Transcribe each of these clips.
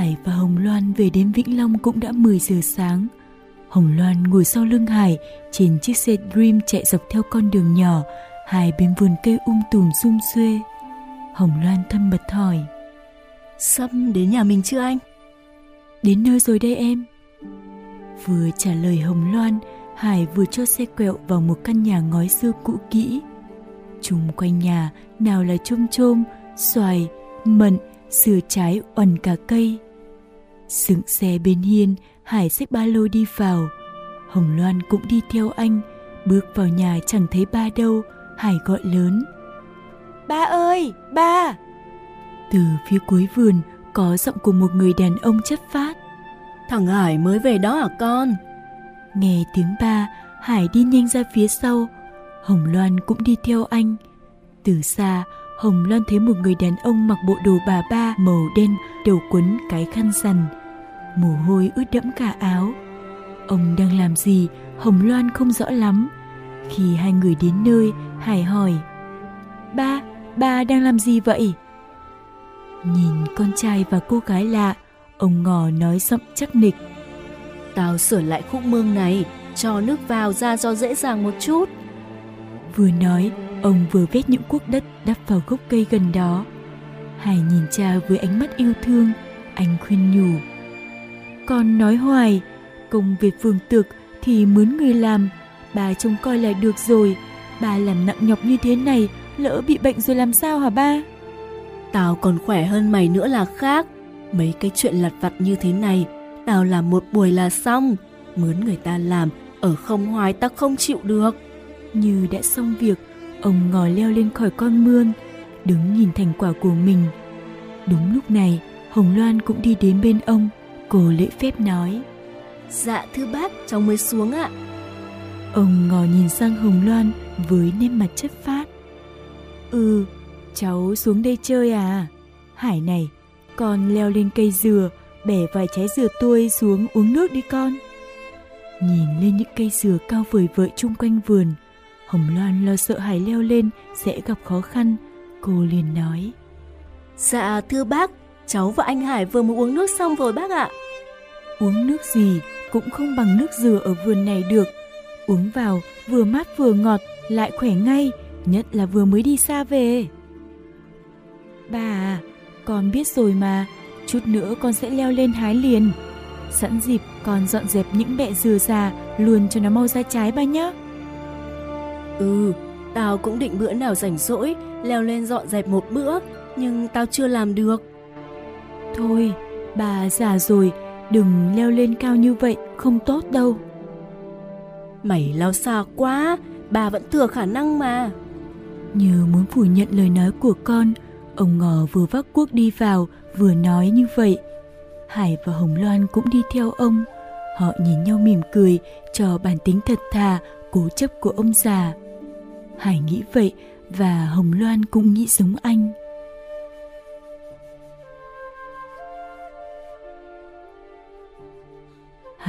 Hải và Hồng Loan về đến Vĩnh Long cũng đã 10 giờ sáng. Hồng Loan ngồi sau lưng Hải trên chiếc xe Dream chạy dọc theo con đường nhỏ, hai bên vườn cây um tùm sum xuê. Hồng Loan thâm bật hỏi. Sắp đến nhà mình chưa anh? Đến nơi rồi đây em. Vừa trả lời Hồng Loan, Hải vừa cho xe quẹo vào một căn nhà ngói xưa cũ kỹ. Chung quanh nhà nào là chôm chôm, xoài, mận, sửa trái oằn cả cây. Dựng xe bên hiên, Hải xách ba lô đi vào. Hồng Loan cũng đi theo anh, bước vào nhà chẳng thấy ba đâu, Hải gọi lớn. Ba ơi, ba! Từ phía cuối vườn có giọng của một người đàn ông chất phát. Thằng Hải mới về đó à con? Nghe tiếng ba, Hải đi nhanh ra phía sau. Hồng Loan cũng đi theo anh. Từ xa, Hồng Loan thấy một người đàn ông mặc bộ đồ bà ba màu đen, đầu quấn cái khăn rằn. Mồ hôi ướt đẫm cả áo. Ông đang làm gì, Hồng Loan không rõ lắm. Khi hai người đến nơi, Hải hỏi. Ba, ba đang làm gì vậy? Nhìn con trai và cô gái lạ, ông ngò nói giọng chắc nịch. Tao sửa lại khúc mương này, cho nước vào ra cho dễ dàng một chút. Vừa nói, ông vừa vét những cuốc đất đắp vào gốc cây gần đó. Hải nhìn cha với ánh mắt yêu thương, anh khuyên nhủ. Con nói hoài, công việc vườn tược thì mướn người làm, bà trông coi là được rồi. Bà làm nặng nhọc như thế này, lỡ bị bệnh rồi làm sao hả ba? Tao còn khỏe hơn mày nữa là khác. Mấy cái chuyện lặt vặt như thế này, tao làm một buổi là xong. Mướn người ta làm, ở không hoài tao không chịu được. Như đã xong việc, ông ngồi leo lên khỏi con mương, đứng nhìn thành quả của mình. Đúng lúc này, Hồng Loan cũng đi đến bên ông, cô lễ phép nói. Dạ thưa bác, cháu mới xuống ạ. Ông ngò nhìn sang Hồng Loan với nét mặt chất phát. Ừ, cháu xuống đây chơi à? Hải này, con leo lên cây dừa, bẻ vài trái dừa tươi xuống uống nước đi con. Nhìn lên những cây dừa cao vời vợi chung quanh vườn, Hồng Loan lo sợ Hải leo lên sẽ gặp khó khăn, cô liền nói. Dạ thưa bác, cháu và anh Hải vừa mới uống nước xong rồi bác ạ. Uống nước gì cũng không bằng nước dừa ở vườn này được. Uống vào vừa mát vừa ngọt, lại khỏe ngay, nhất là vừa mới đi xa về. Bà à, con biết rồi mà, chút nữa con sẽ leo lên hái liền. Sẵn dịp con dọn dẹp những bẹ dừa già luôn cho nó mau ra trái ba nhá. Ừ, tao cũng định bữa nào rảnh rỗi leo lên dọn dẹp một bữa, nhưng tao chưa làm được. Thôi, bà già rồi, đừng leo lên cao như vậy, không tốt đâu. Mày leo xa quá, bà vẫn thừa khả năng mà. Như muốn phủ nhận lời nói của con, ông ngò vừa vác cuốc đi vào, vừa nói như vậy. Hải và Hồng Loan cũng đi theo ông. Họ nhìn nhau mỉm cười cho bản tính thật thà, cố chấp của ông già. Hải nghĩ vậy và Hồng Loan cũng nghĩ giống anh.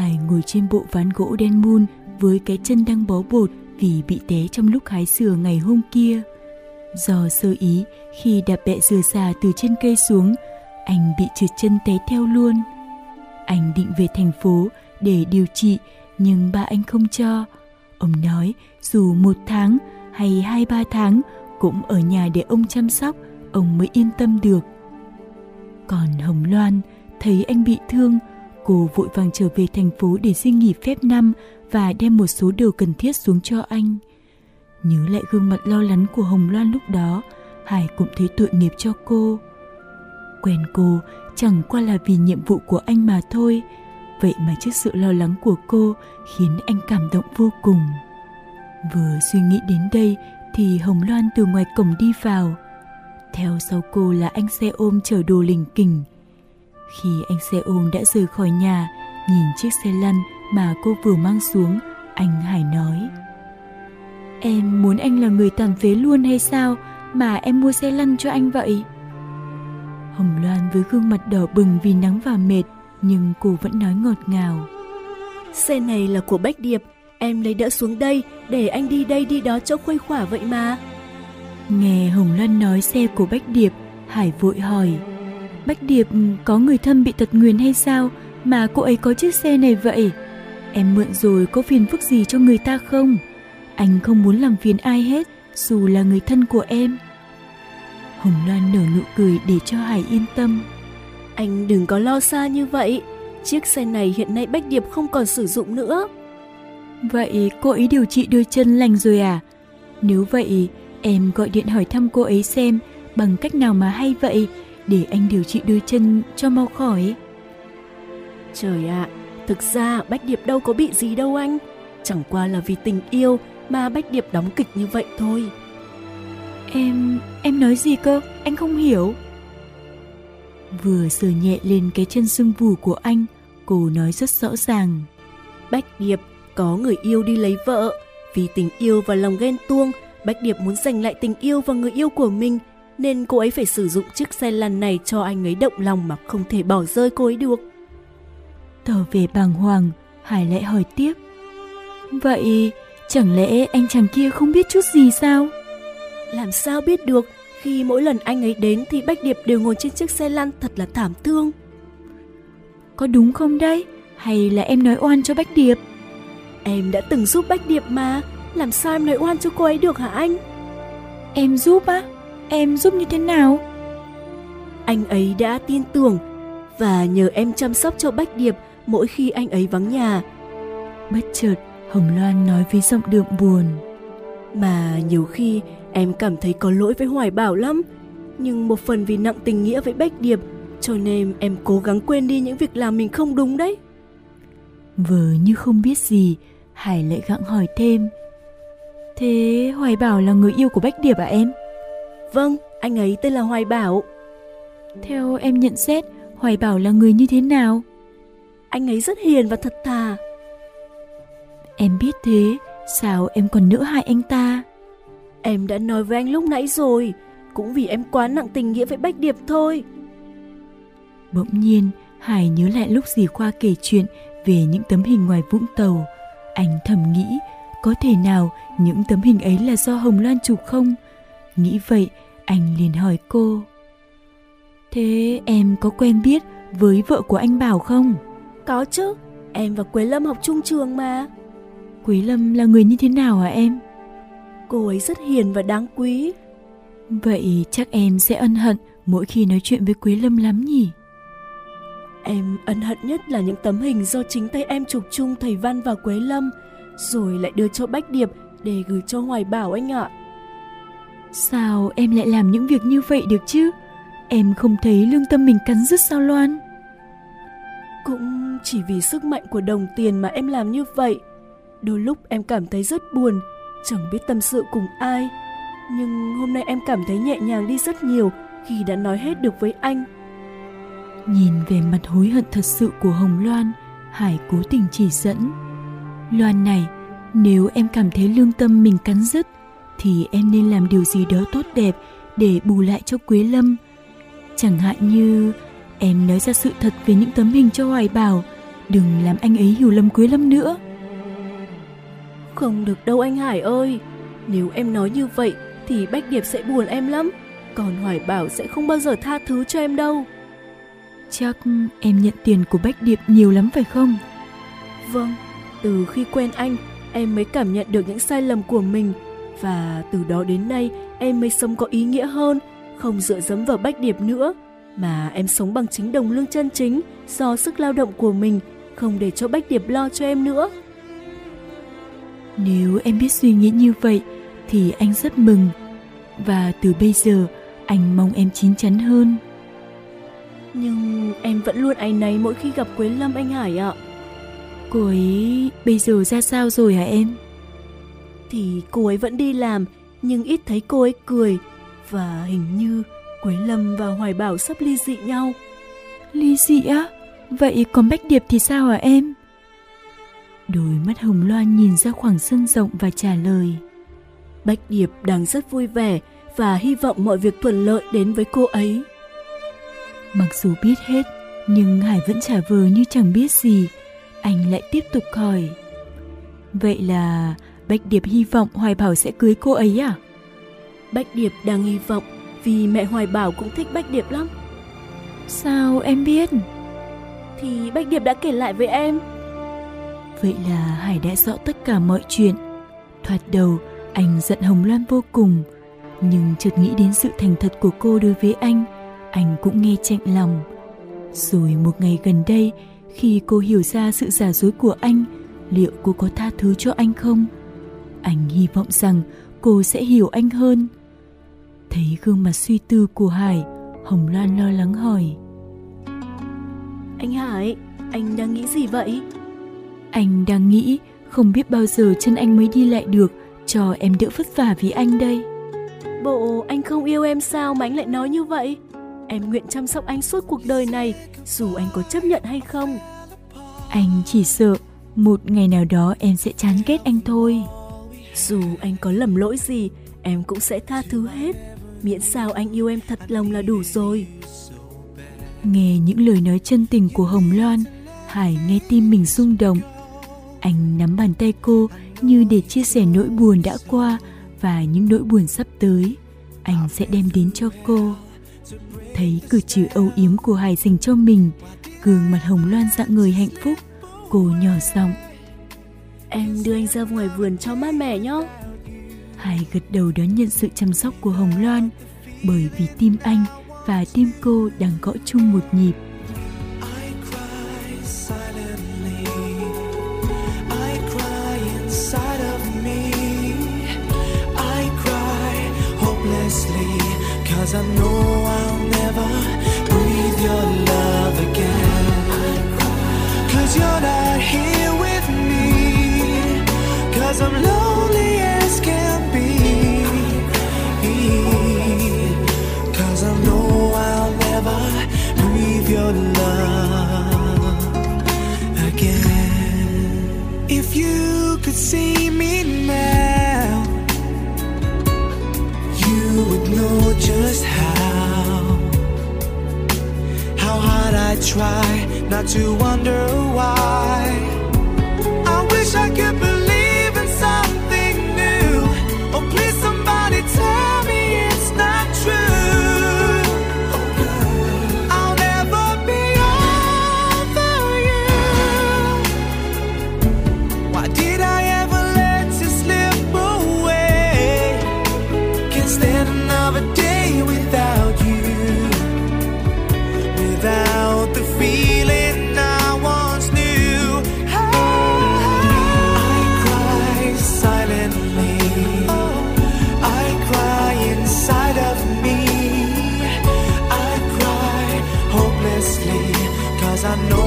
Hải ngồi trên bộ ván gỗ đen mun với cái chân đang bó bột vì bị té trong lúc hái dừa ngày hôm kia. Do sơ ý, khi đạp bẹ dừa già từ trên cây xuống, anh bị trượt chân té theo luôn. Anh định về thành phố để điều trị, nhưng ba anh không cho. Ông nói dù một tháng hay hai ba tháng cũng ở nhà để ông chăm sóc, ông mới yên tâm được. Còn Hồng Loan thấy anh bị thương, cô vội vàng trở về thành phố để xin nghỉ phép năm và đem một số điều cần thiết xuống cho anh. Nhớ lại gương mặt lo lắng của Hồng Loan lúc đó, Hải cũng thấy tội nghiệp cho cô. Quen cô chẳng qua là vì nhiệm vụ của anh mà thôi, vậy mà trước sự lo lắng của cô khiến anh cảm động vô cùng. Vừa suy nghĩ đến đây thì Hồng Loan từ ngoài cổng đi vào. Theo sau cô là anh xe ôm chở đồ lình kình. Khi anh xe ôm đã rời khỏi nhà, nhìn chiếc xe lăn mà cô vừa mang xuống, anh Hải nói. Em muốn anh là người tàn phế luôn hay sao mà em mua xe lăn cho anh vậy? Hồng Loan với gương mặt đỏ bừng vì nắng và mệt, nhưng cô vẫn nói ngọt ngào. Xe này là của Bách Điệp, em lấy đỡ xuống đây để anh đi đây đi đó cho khuây khỏa vậy mà. Nghe Hồng Loan nói xe của Bách Điệp, Hải vội hỏi. Bách Điệp có người thân bị tật nguyền hay sao mà cô ấy có chiếc xe này vậy? Em mượn rồi có phiền phức gì cho người ta không? Anh không muốn làm phiền ai hết, dù là người thân của em. Hồng Loan nở nụ cười để cho Hải yên tâm. Anh đừng có lo xa như vậy, chiếc xe này hiện nay Bách Điệp không còn sử dụng nữa. Vậy cô ấy điều trị đôi chân lành rồi à? Nếu vậy, em gọi điện hỏi thăm cô ấy xem bằng cách nào mà hay vậy để anh điều trị đôi chân cho mau khỏi. Trời ạ, à, thực ra Bách Điệp đâu có bị gì đâu anh. Chẳng qua là vì tình yêu mà Bách Điệp đóng kịch như vậy thôi. Em, em nói gì cơ? Anh không hiểu. Vừa sờ nhẹ lên cái chân sưng vù của anh, cô nói rất rõ ràng. Bách Điệp có người yêu đi lấy vợ. Vì tình yêu và lòng ghen tuông, Bách Điệp muốn giành lại tình yêu và người yêu của mình, nên cô ấy phải sử dụng chiếc xe lăn này cho anh ấy động lòng mà không thể bỏ rơi cô ấy được. Tỏ về bàng hoàng, Hải lại hỏi tiếp. Vậy chẳng lẽ anh chàng kia không biết chút gì sao? Làm sao biết được khi mỗi lần anh ấy đến thì Bách Điệp đều ngồi trên chiếc xe lăn thật là thảm thương. Có đúng không đấy? Hay là em nói oan cho Bách Điệp? Em đã từng giúp Bách Điệp mà, làm sao em nói oan cho cô ấy được hả anh? Em giúp á? Em giúp như thế nào? Anh ấy đã tin tưởng và nhờ em chăm sóc cho Bách Điệp mỗi khi anh ấy vắng nhà. Bất chợt, Hồng Loan nói với giọng đượm buồn. Mà nhiều khi em cảm thấy có lỗi với Hoài Bảo lắm, nhưng một phần vì nặng tình nghĩa với Bách Điệp, cho nên em cố gắng quên đi những việc làm mình không đúng đấy. Vờ như không biết gì, Hải lại gặng hỏi thêm. Thế Hoài Bảo là người yêu của Bách Điệp à em? Vâng, anh ấy tên là Hoài Bảo. Theo em nhận xét, Hoài Bảo là người như thế nào? Anh ấy rất hiền và thật thà. Em biết thế, sao em còn nỡ hại anh ta? Em đã nói với anh lúc nãy rồi, cũng vì em quá nặng tình nghĩa với Bách Điệp thôi. Bỗng nhiên, Hải nhớ lại lúc dì Khoa kể chuyện về những tấm hình ngoài Vũng Tàu. Anh thầm nghĩ, có thể nào những tấm hình ấy là do Hồng Loan chụp không? Nghĩ vậy, anh liền hỏi cô. Thế em có quen biết với vợ của anh Bảo không? Có chứ, em và Quế Lâm học chung trường mà. Quế Lâm là người như thế nào hả em? Cô ấy rất hiền và đáng quý. Vậy chắc em sẽ ân hận mỗi khi nói chuyện với Quế Lâm lắm nhỉ? Em ân hận nhất là những tấm hình do chính tay em chụp chung thầy Văn và Quế Lâm, rồi lại đưa cho Bách Điệp để gửi cho Hoài Bảo anh ạ. Sao em lại làm những việc như vậy được chứ? Em không thấy lương tâm mình cắn rứt sao Loan? Cũng chỉ vì sức mạnh của đồng tiền mà em làm như vậy. Đôi lúc em cảm thấy rất buồn, chẳng biết tâm sự cùng ai. Nhưng hôm nay em cảm thấy nhẹ nhàng đi rất nhiều khi đã nói hết được với anh. Nhìn về mặt hối hận thật sự của Hồng Loan, Hải cố tình chỉ dẫn. Loan này, nếu em cảm thấy lương tâm mình cắn rứt, thì em nên làm điều gì đó tốt đẹp để bù lại cho Quế Lâm. Chẳng hạn như em nói ra sự thật về những tấm hình cho Hoài Bảo, đừng làm anh ấy hiểu lầm Quế Lâm nữa. Không được đâu anh Hải ơi, nếu em nói như vậy thì Bách Điệp sẽ buồn em lắm, còn Hoài Bảo sẽ không bao giờ tha thứ cho em đâu. Chắc em nhận tiền của Bách Điệp nhiều lắm phải không? Vâng, từ khi quen anh, em mới cảm nhận được những sai lầm của mình và từ đó đến nay em mới sống có ý nghĩa hơn, không dựa dẫm vào Bách Điệp nữa, mà em sống bằng chính đồng lương chân chính do sức lao động của mình, không để cho Bách Điệp lo cho em nữa. Nếu em biết suy nghĩ như vậy thì anh rất mừng và từ bây giờ anh mong em chín chắn hơn. Nhưng em vẫn luôn áy náy mỗi khi gặp Quế Lâm anh Hải ạ. Cô ấy bây giờ ra sao rồi hả em? Thì cô ấy vẫn đi làm, nhưng ít thấy cô ấy cười và hình như Quế Lâm và Hoài Bảo sắp ly dị nhau. Ly dị á? Vậy còn Bách Điệp thì sao hả em? Đôi mắt Hồng Loan nhìn ra khoảng sân rộng và trả lời. Bách Điệp đang rất vui vẻ và hy vọng mọi việc thuận lợi đến với cô ấy. Mặc dù biết hết, nhưng Hải vẫn trả vờ như chẳng biết gì. Anh lại tiếp tục hỏi. Vậy là Bách Điệp hy vọng Hoài Bảo sẽ cưới cô ấy à? Bách Điệp đang hy vọng vì mẹ Hoài Bảo cũng thích Bách Điệp lắm. Sao em biết? Thì Bách Điệp đã kể lại với em. Vậy là Hải đã rõ tất cả mọi chuyện. Thoạt đầu, anh giận Hồng Loan vô cùng, nhưng chợt nghĩ đến sự thành thật của cô đối với anh, anh cũng nghe chạnh lòng. Rồi một ngày gần đây, khi cô hiểu ra sự giả dối của anh, liệu cô có tha thứ cho anh không? Anh hy vọng rằng cô sẽ hiểu anh hơn. Thấy gương mặt suy tư của Hải, Hồng Loan lo lắng hỏi. Anh Hải, anh đang nghĩ gì vậy? Anh đang nghĩ không biết bao giờ chân anh mới đi lại được cho em đỡ vất vả vì anh đây. Bộ anh không yêu em sao mà anh lại nói như vậy? Em nguyện chăm sóc anh suốt cuộc đời này, dù anh có chấp nhận hay không. Anh chỉ sợ một ngày nào đó em sẽ chán ghét anh thôi. Dù anh có lầm lỗi gì, em cũng sẽ tha thứ hết. Miễn sao anh yêu em thật lòng là đủ rồi. Nghe những lời nói chân tình của Hồng Loan, Hải nghe tim mình rung động. Anh nắm bàn tay cô như để chia sẻ nỗi buồn đã qua và những nỗi buồn sắp tới. Anh sẽ đem đến cho cô. Thấy cử chỉ âu yếm của Hải dành cho mình, gương mặt Hồng Loan dạng người hạnh phúc, cô nhỏ giọng. Em đưa anh ra ngoài vườn cho mát mẻ nhé. Hải gật đầu đón nhận sự chăm sóc của Hồng Loan, bởi vì tim anh và tim cô đang gõ chung một nhịp. Cause I know I'll never I cry inside of me. I cry hopelessly. Cause I know